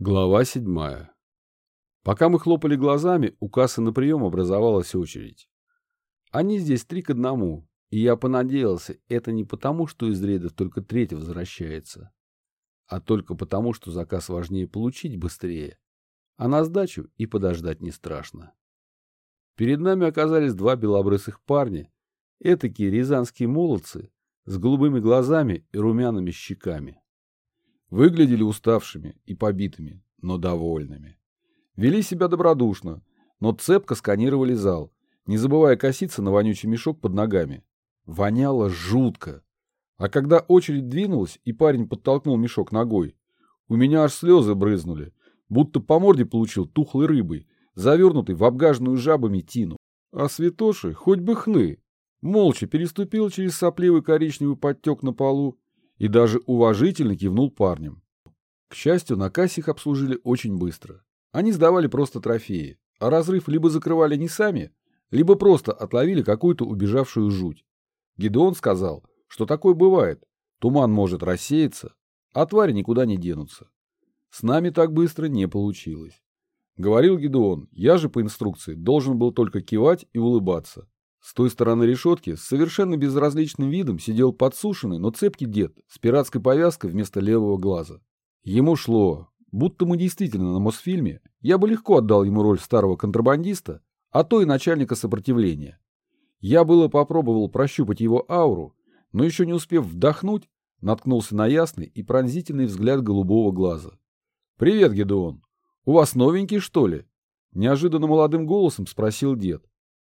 Глава седьмая. Пока мы хлопали глазами, у кассы на прием образовалась очередь. Они здесь три к одному, и я понадеялся, это не потому, что из рейдов только третий возвращается, а только потому, что заказ важнее получить быстрее, а на сдачу и подождать не страшно. Перед нами оказались два белобрысых парня, этакие рязанские молодцы с голубыми глазами и румяными щеками. Выглядели уставшими и побитыми, но довольными. Вели себя добродушно, но цепко сканировали зал, не забывая коситься на вонючий мешок под ногами. Воняло жутко. А когда очередь двинулась, и парень подтолкнул мешок ногой, у меня аж слезы брызнули, будто по морде получил тухлой рыбой, завернутой в обгаженную жабами тину. А святоши хоть бы хны. Молча переступил через сопливый коричневый подтек на полу и даже уважительно кивнул парням. К счастью, на кассе их обслужили очень быстро. Они сдавали просто трофеи, а разрыв либо закрывали не сами, либо просто отловили какую-то убежавшую жуть. Гедеон сказал, что такое бывает. Туман может рассеяться, а твари никуда не денутся. С нами так быстро не получилось. Говорил Гедеон, я же по инструкции должен был только кивать и улыбаться. С той стороны решетки с совершенно безразличным видом сидел подсушенный, но цепкий дед с пиратской повязкой вместо левого глаза. Ему шло, будто мы действительно на Мосфильме, я бы легко отдал ему роль старого контрабандиста, а то и начальника сопротивления. Я было попробовал прощупать его ауру, но еще не успев вдохнуть, наткнулся на ясный и пронзительный взгляд голубого глаза. «Привет, Гедеон. У вас новенький, что ли?» Неожиданно молодым голосом спросил дед.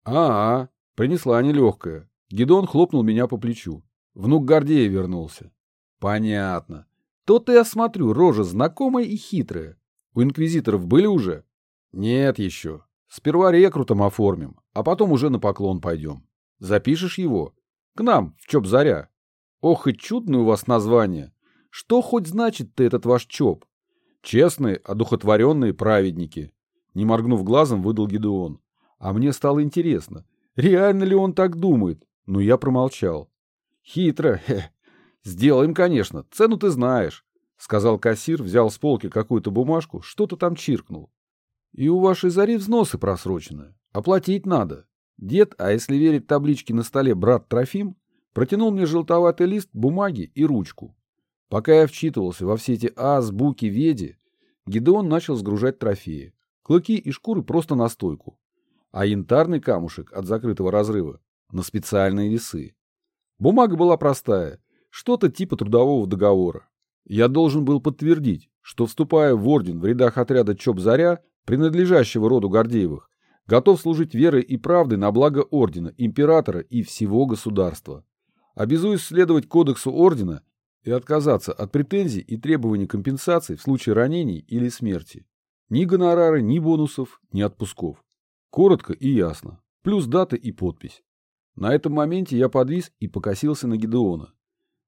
«А-а», Принесла нелегкая. Гедон хлопнул меня по плечу. Внук Гордея вернулся. Понятно. То-то я смотрю, рожа знакомая и хитрая. У инквизиторов были уже? Нет еще. Сперва рекрутом оформим, а потом уже на поклон пойдем. Запишешь его? К нам, в ЧОП Заря. Ох и чудное у вас название. Что хоть значит-то этот ваш ЧОП? Честные, одухотворенные праведники. Не моргнув глазом, выдал Гедеон. А мне стало интересно, Реально ли он так думает? Но я промолчал. Хитро. Хе. Сделаем, конечно. Цену ты знаешь. Сказал кассир, взял с полки какую-то бумажку, что-то там чиркнул. И у вашей зари взносы просрочены. Оплатить надо. Дед, а если верить табличке на столе брат Трофим, протянул мне желтоватый лист бумаги и ручку. Пока я вчитывался во все эти азбуки веди, Гидеон начал сгружать трофеи. Клыки и шкуры просто на стойку а янтарный камушек от закрытого разрыва на специальные весы. Бумага была простая, что-то типа трудового договора. Я должен был подтвердить, что, вступая в орден в рядах отряда ЧОП-Заря, принадлежащего роду Гордеевых, готов служить верой и правдой на благо ордена, императора и всего государства. Обязуюсь следовать кодексу ордена и отказаться от претензий и требований компенсации в случае ранений или смерти. Ни гонорары, ни бонусов, ни отпусков. Коротко и ясно. Плюс дата и подпись. На этом моменте я подвис и покосился на Гидеона.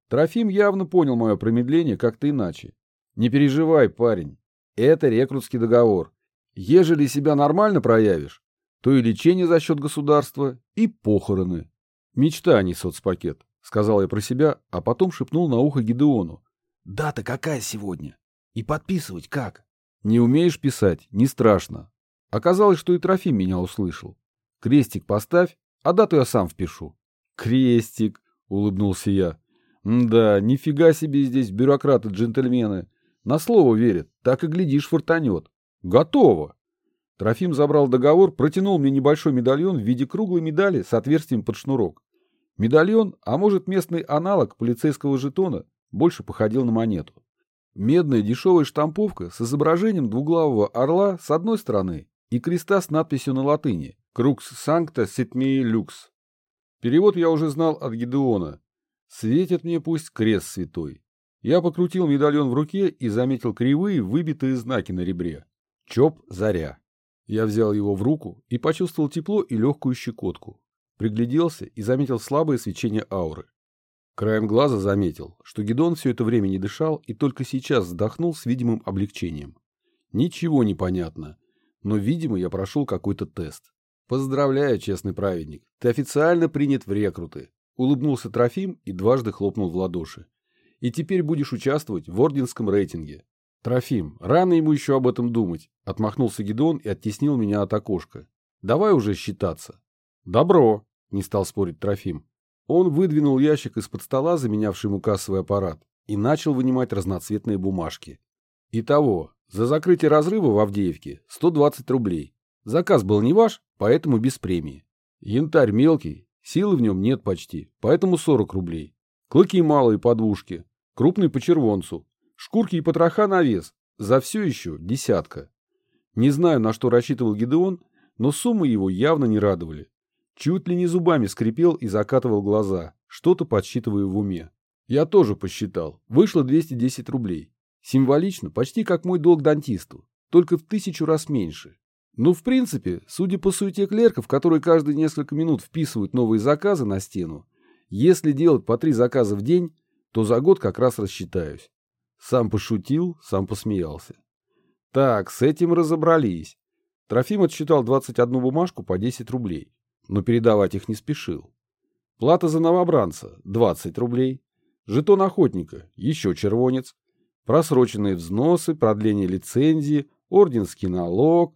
Трофим явно понял мое промедление как-то иначе. Не переживай, парень. Это рекрутский договор. Ежели себя нормально проявишь, то и лечение за счет государства, и похороны. Мечта, а не соцпакет, сказал я про себя, а потом шепнул на ухо Гидеону. Дата какая сегодня? И подписывать как? Не умеешь писать, не страшно. Оказалось, что и Трофим меня услышал. Крестик поставь, а дату я сам впишу. Крестик, улыбнулся я. Да, нифига себе здесь бюрократы-джентльмены. На слово верят, так и глядишь фортанет. Готово. Трофим забрал договор, протянул мне небольшой медальон в виде круглой медали с отверстием под шнурок. Медальон, а может местный аналог полицейского жетона, больше походил на монету. Медная дешевая штамповка с изображением двуглавого орла с одной стороны и креста с надписью на латыни «Crux Sancta Sitmei Lux». Перевод я уже знал от Гидеона. «Светит мне пусть крест святой». Я покрутил медальон в руке и заметил кривые, выбитые знаки на ребре. Чоп заря. Я взял его в руку и почувствовал тепло и легкую щекотку. Пригляделся и заметил слабое свечение ауры. Краем глаза заметил, что Гидон все это время не дышал и только сейчас вздохнул с видимым облегчением. Ничего не понятно, но, видимо, я прошел какой-то тест. Поздравляю, честный праведник, ты официально принят в рекруты. Улыбнулся Трофим и дважды хлопнул в ладоши. И теперь будешь участвовать в орденском рейтинге. Трофим, рано ему еще об этом думать, отмахнулся Гедеон и оттеснил меня от окошка. Давай уже считаться. Добро, не стал спорить Трофим. Он выдвинул ящик из-под стола, заменявший ему кассовый аппарат, и начал вынимать разноцветные бумажки. Итого, за закрытие разрыва в Авдеевке 120 рублей. Заказ был не ваш, поэтому без премии. Янтарь мелкий, силы в нем нет почти, поэтому 40 рублей. Клыки малые по двушке, крупные по червонцу, шкурки и потроха на вес, за все еще десятка. Не знаю, на что рассчитывал Гидеон, но суммы его явно не радовали. Чуть ли не зубами скрипел и закатывал глаза, что-то подсчитывая в уме. Я тоже посчитал. Вышло 210 рублей. Символично, почти как мой долг дантисту, только в тысячу раз меньше. Ну, в принципе, судя по суете клерков, которые каждые несколько минут вписывают новые заказы на стену, если делать по три заказа в день, то за год как раз рассчитаюсь. Сам пошутил, сам посмеялся. Так, с этим разобрались. Трофим отсчитал 21 бумажку по 10 рублей, но передавать их не спешил. Плата за новобранца – 20 рублей. Жетон охотника – еще червонец. Просроченные взносы, продление лицензии, орденский налог.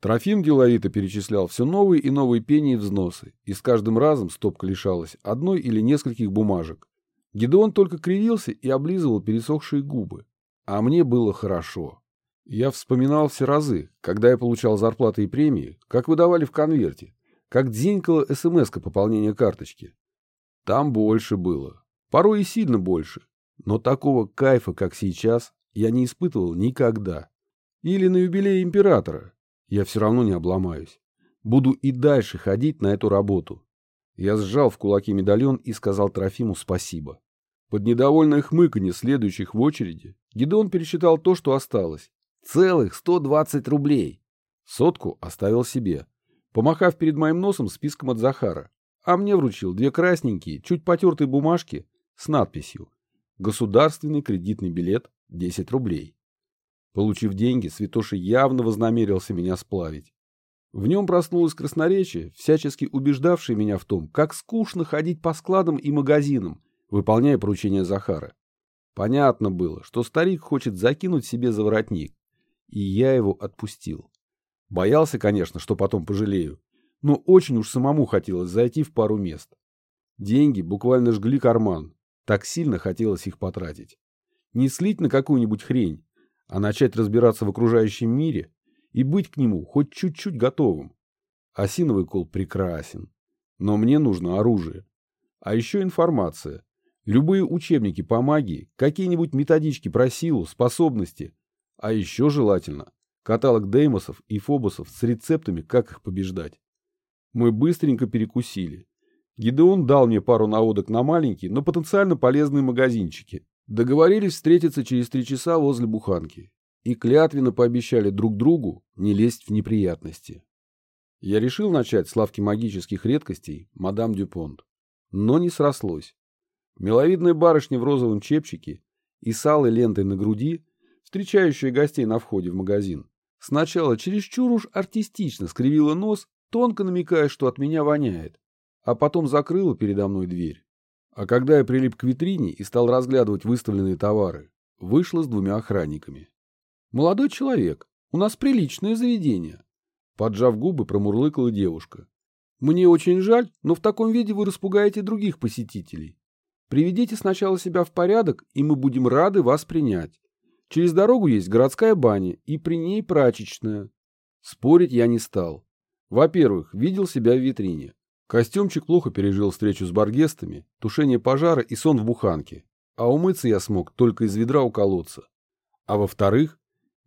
Трофим деловито перечислял все новые и новые пени и взносы, и с каждым разом стопка лишалась одной или нескольких бумажек. Гедеон только кривился и облизывал пересохшие губы. А мне было хорошо. Я вспоминал все разы, когда я получал зарплаты и премии, как выдавали в конверте, как дзенькала смс пополнения карточки. Там больше было. Порой и сильно больше. Но такого кайфа, как сейчас, я не испытывал никогда. Или на юбилее императора. Я все равно не обломаюсь. Буду и дальше ходить на эту работу. Я сжал в кулаки медальон и сказал Трофиму спасибо. Под недовольное хмыканье следующих в очереди Гидеон пересчитал то, что осталось. Целых 120 рублей. Сотку оставил себе, помахав перед моим носом списком от Захара. А мне вручил две красненькие, чуть потертые бумажки с надписью «Государственный кредитный билет 10 рублей». Получив деньги, Святоша явно вознамерился меня сплавить. В нем проснулось красноречие, всячески убеждавшее меня в том, как скучно ходить по складам и магазинам, выполняя поручения Захара. Понятно было, что старик хочет закинуть себе за воротник, и я его отпустил. Боялся, конечно, что потом пожалею, но очень уж самому хотелось зайти в пару мест. Деньги буквально жгли карман, так сильно хотелось их потратить. Не слить на какую-нибудь хрень, а начать разбираться в окружающем мире и быть к нему хоть чуть-чуть готовым. Осиновый кол прекрасен, но мне нужно оружие. А еще информация. Любые учебники по магии, какие-нибудь методички про силу, способности. А еще желательно каталог деймосов и фобосов с рецептами, как их побеждать. Мы быстренько перекусили. Гидеон дал мне пару наводок на маленькие, но потенциально полезные магазинчики. Договорились встретиться через три часа возле буханки и клятвенно пообещали друг другу не лезть в неприятности. Я решил начать с лавки магических редкостей мадам Дюпонт, но не срослось. Миловидная барышня в розовом чепчике и с алой лентой на груди, встречающая гостей на входе в магазин, сначала чересчур уж артистично скривила нос, тонко намекая, что от меня воняет, а потом закрыла передо мной дверь. А когда я прилип к витрине и стал разглядывать выставленные товары, вышла с двумя охранниками. «Молодой человек, у нас приличное заведение», — поджав губы, промурлыкала девушка. «Мне очень жаль, но в таком виде вы распугаете других посетителей. Приведите сначала себя в порядок, и мы будем рады вас принять. Через дорогу есть городская баня, и при ней прачечная». Спорить я не стал. Во-первых, видел себя в витрине. Костюмчик плохо пережил встречу с баргестами, тушение пожара и сон в буханке. А умыться я смог только из ведра у колодца. А во-вторых,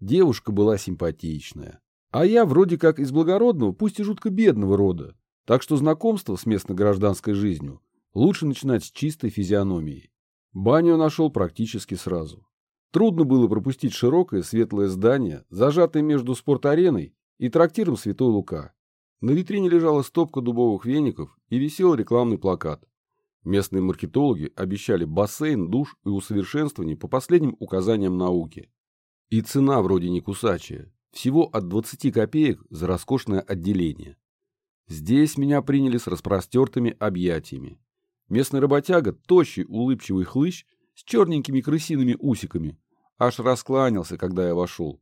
Девушка была симпатичная. А я вроде как из благородного, пусть и жутко бедного рода. Так что знакомство с местной гражданской жизнью лучше начинать с чистой физиономией. Баню нашел практически сразу. Трудно было пропустить широкое светлое здание, зажатое между спорт-ареной и трактиром Святой Лука. На витрине лежала стопка дубовых веников и висел рекламный плакат. Местные маркетологи обещали бассейн, душ и усовершенствование по последним указаниям науки. И цена вроде не кусачая, всего от 20 копеек за роскошное отделение. Здесь меня приняли с распростертыми объятиями. Местный работяга, тощий, улыбчивый хлыщ с черненькими крысиными усиками, аж раскланялся, когда я вошел.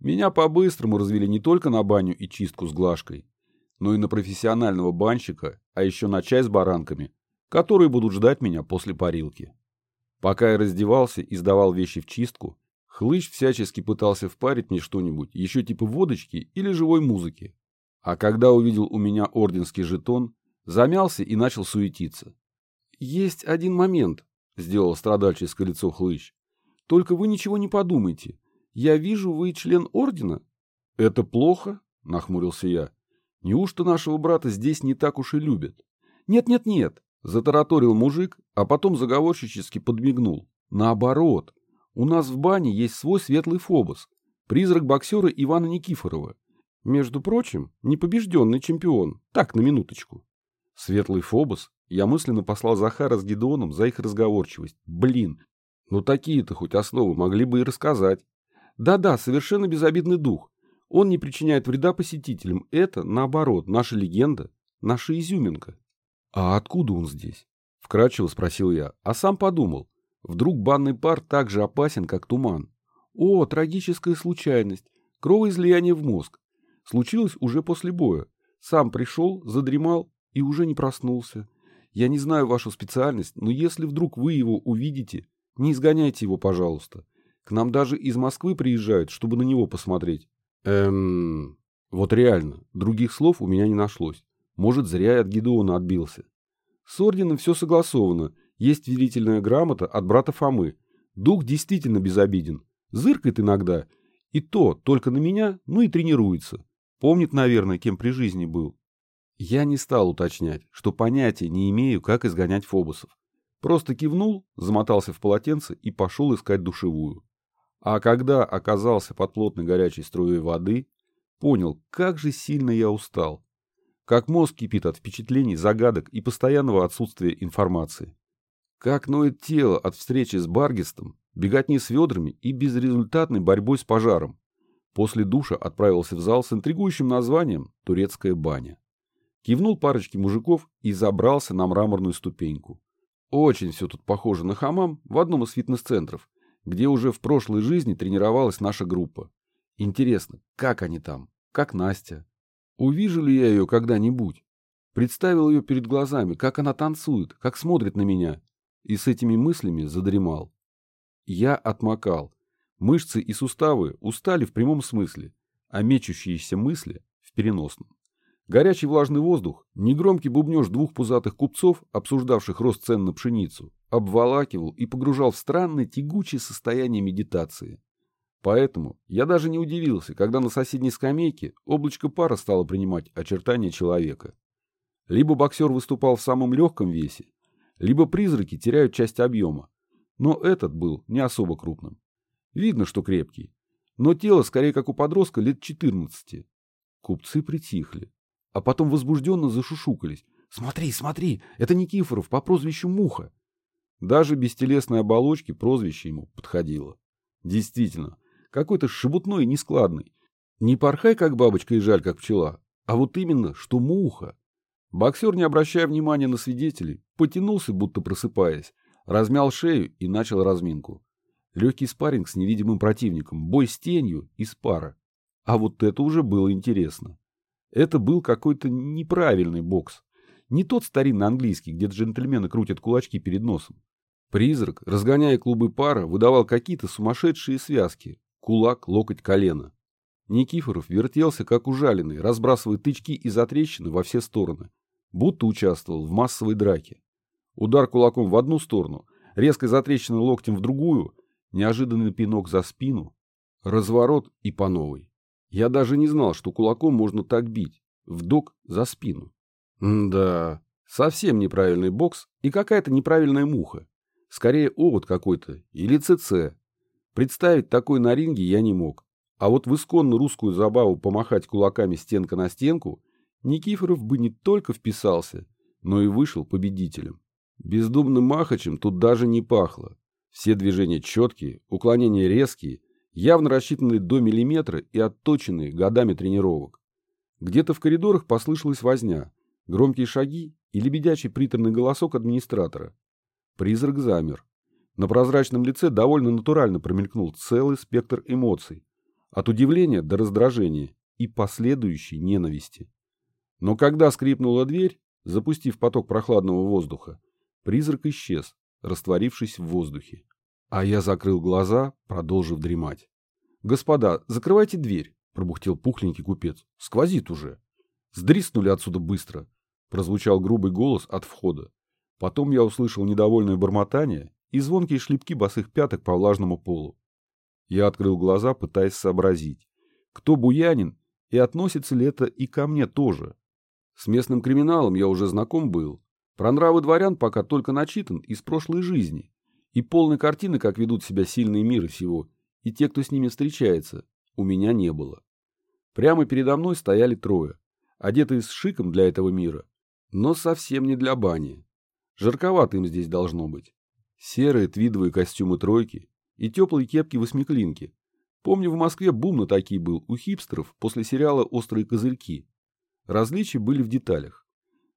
Меня по-быстрому развели не только на баню и чистку с глажкой, но и на профессионального банщика, а еще на чай с баранками, которые будут ждать меня после парилки. Пока я раздевался и сдавал вещи в чистку, Хлыщ всячески пытался впарить мне что-нибудь, еще типа водочки или живой музыки. А когда увидел у меня орденский жетон, замялся и начал суетиться. «Есть один момент», — сделал страдальческое лицо Хлыщ. «Только вы ничего не подумайте. Я вижу, вы член ордена». «Это плохо?» — нахмурился я. «Неужто нашего брата здесь не так уж и любят?» «Нет-нет-нет», — затараторил мужик, а потом заговорщически подмигнул. «Наоборот, у нас в бане есть свой светлый фобос, призрак боксера Ивана Никифорова. Между прочим, непобежденный чемпион. Так, на минуточку. Светлый фобос? Я мысленно послал Захара с Гедеоном за их разговорчивость. Блин, ну такие-то хоть основы могли бы и рассказать. Да-да, совершенно безобидный дух. Он не причиняет вреда посетителям. Это, наоборот, наша легенда, наша изюминка. А откуда он здесь? Вкратчиво спросил я, а сам подумал. Вдруг банный пар так же опасен, как туман. О, трагическая случайность. Кровоизлияние в мозг. Случилось уже после боя. Сам пришел, задремал и уже не проснулся. Я не знаю вашу специальность, но если вдруг вы его увидите, не изгоняйте его, пожалуйста. К нам даже из Москвы приезжают, чтобы на него посмотреть. Эм... Вот реально, других слов у меня не нашлось. Может, зря я от Гедеона отбился. С орденом все согласовано, есть верительная грамота от брата Фомы. Дух действительно безобиден. Зыркает иногда. И то только на меня, ну и тренируется. Помнит, наверное, кем при жизни был. Я не стал уточнять, что понятия не имею, как изгонять фобусов. Просто кивнул, замотался в полотенце и пошел искать душевую. А когда оказался под плотной горячей струей воды, понял, как же сильно я устал. Как мозг кипит от впечатлений, загадок и постоянного отсутствия информации. Как ноет тело от встречи с Баргистом, беготни с ведрами и безрезультатной борьбой с пожаром. После душа отправился в зал с интригующим названием «Турецкая баня». Кивнул парочке мужиков и забрался на мраморную ступеньку. Очень все тут похоже на хамам в одном из фитнес-центров, где уже в прошлой жизни тренировалась наша группа. Интересно, как они там? Как Настя? Увижу ли я ее когда-нибудь? Представил ее перед глазами, как она танцует, как смотрит на меня и с этими мыслями задремал. Я отмокал. Мышцы и суставы устали в прямом смысле, а мечущиеся мысли в переносном. Горячий влажный воздух, негромкий бубнеж двух пузатых купцов, обсуждавших рост цен на пшеницу, обволакивал и погружал в странное тягучее состояние медитации. Поэтому я даже не удивился, когда на соседней скамейке облачко пара стало принимать очертания человека. Либо боксер выступал в самом легком весе, либо призраки теряют часть объема. Но этот был не особо крупным. Видно, что крепкий. Но тело скорее как у подростка лет 14. Купцы притихли. А потом возбужденно зашушукались. «Смотри, смотри, это Никифоров по прозвищу Муха». Даже без телесной оболочки прозвище ему подходило. Действительно, какой-то шебутной и нескладный. Не порхай, как бабочка, и жаль, как пчела, а вот именно, что муха. Боксер, не обращая внимания на свидетелей, потянулся, будто просыпаясь, размял шею и начал разминку. Легкий спарринг с невидимым противником, бой с тенью из пара. А вот это уже было интересно. Это был какой-то неправильный бокс. Не тот старинный английский, где джентльмены крутят кулачки перед носом. Призрак, разгоняя клубы пара, выдавал какие-то сумасшедшие связки. Кулак, локоть, колено. Никифоров вертелся, как ужаленный, разбрасывая тычки и затрещины во все стороны будто участвовал в массовой драке. Удар кулаком в одну сторону, резкой затрещиной локтем в другую, неожиданный пинок за спину, разворот и по новой. Я даже не знал, что кулаком можно так бить, вдок за спину. М да, совсем неправильный бокс и какая-то неправильная муха. Скорее овод какой-то или ЦЦ. Представить такой на ринге я не мог. А вот в исконно русскую забаву помахать кулаками стенка на стенку Никифоров бы не только вписался, но и вышел победителем. Бездумным махачем тут даже не пахло. Все движения четкие, уклонения резкие, явно рассчитанные до миллиметра и отточенные годами тренировок. Где-то в коридорах послышалась возня, громкие шаги и лебедячий приторный голосок администратора. Призрак замер. На прозрачном лице довольно натурально промелькнул целый спектр эмоций. От удивления до раздражения и последующей ненависти. Но когда скрипнула дверь, запустив поток прохладного воздуха, призрак исчез, растворившись в воздухе. А я закрыл глаза, продолжив дремать. «Господа, закрывайте дверь», — пробухтел пухленький купец. «Сквозит уже». «Сдриснули отсюда быстро», — прозвучал грубый голос от входа. Потом я услышал недовольное бормотание и звонкие шлепки босых пяток по влажному полу. Я открыл глаза, пытаясь сообразить, кто буянин и относится ли это и ко мне тоже. С местным криминалом я уже знаком был. Про нравы дворян пока только начитан из прошлой жизни. И полной картины, как ведут себя сильные миры сего, и те, кто с ними встречается, у меня не было. Прямо передо мной стояли трое, одетые с шиком для этого мира, но совсем не для бани. Жарковато им здесь должно быть. Серые твидовые костюмы тройки и теплые кепки восьмиклинки. Помню, в Москве бум на такие был у хипстеров после сериала «Острые козырьки». Различия были в деталях.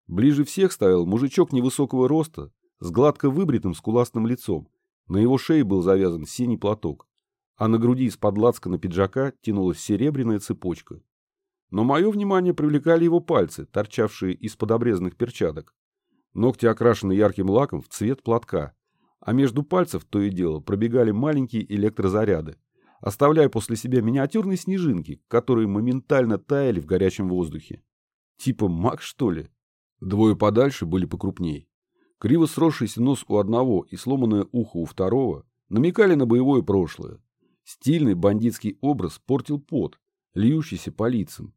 Ближе всех стоял мужичок невысокого роста, с гладко выбритым скуластым лицом. На его шее был завязан синий платок а на груди из-под на пиджака тянулась серебряная цепочка. Но мое внимание привлекали его пальцы, торчавшие из-под обрезанных перчаток. Ногти окрашены ярким лаком в цвет платка, а между пальцев то и дело пробегали маленькие электрозаряды, оставляя после себя миниатюрные снежинки, которые моментально таяли в горячем воздухе. Типа маг, что ли? Двое подальше были покрупней. Криво сросшийся нос у одного и сломанное ухо у второго намекали на боевое прошлое. Стильный бандитский образ портил пот, льющийся по лицам,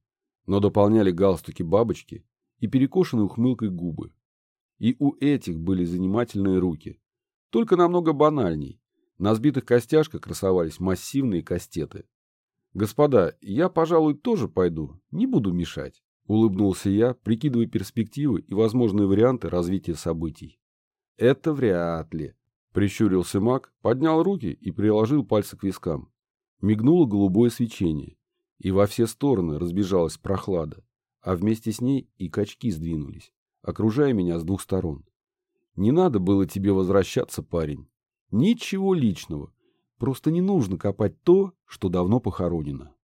но дополняли галстуки бабочки и перекошенные ухмылкой губы. И у этих были занимательные руки, только намного банальней. На сбитых костяшках красовались массивные кастеты. «Господа, я, пожалуй, тоже пойду, не буду мешать», — улыбнулся я, прикидывая перспективы и возможные варианты развития событий. «Это вряд ли», Прищурился маг, поднял руки и приложил пальцы к вискам. Мигнуло голубое свечение, и во все стороны разбежалась прохлада, а вместе с ней и качки сдвинулись, окружая меня с двух сторон. Не надо было тебе возвращаться, парень. Ничего личного. Просто не нужно копать то, что давно похоронено.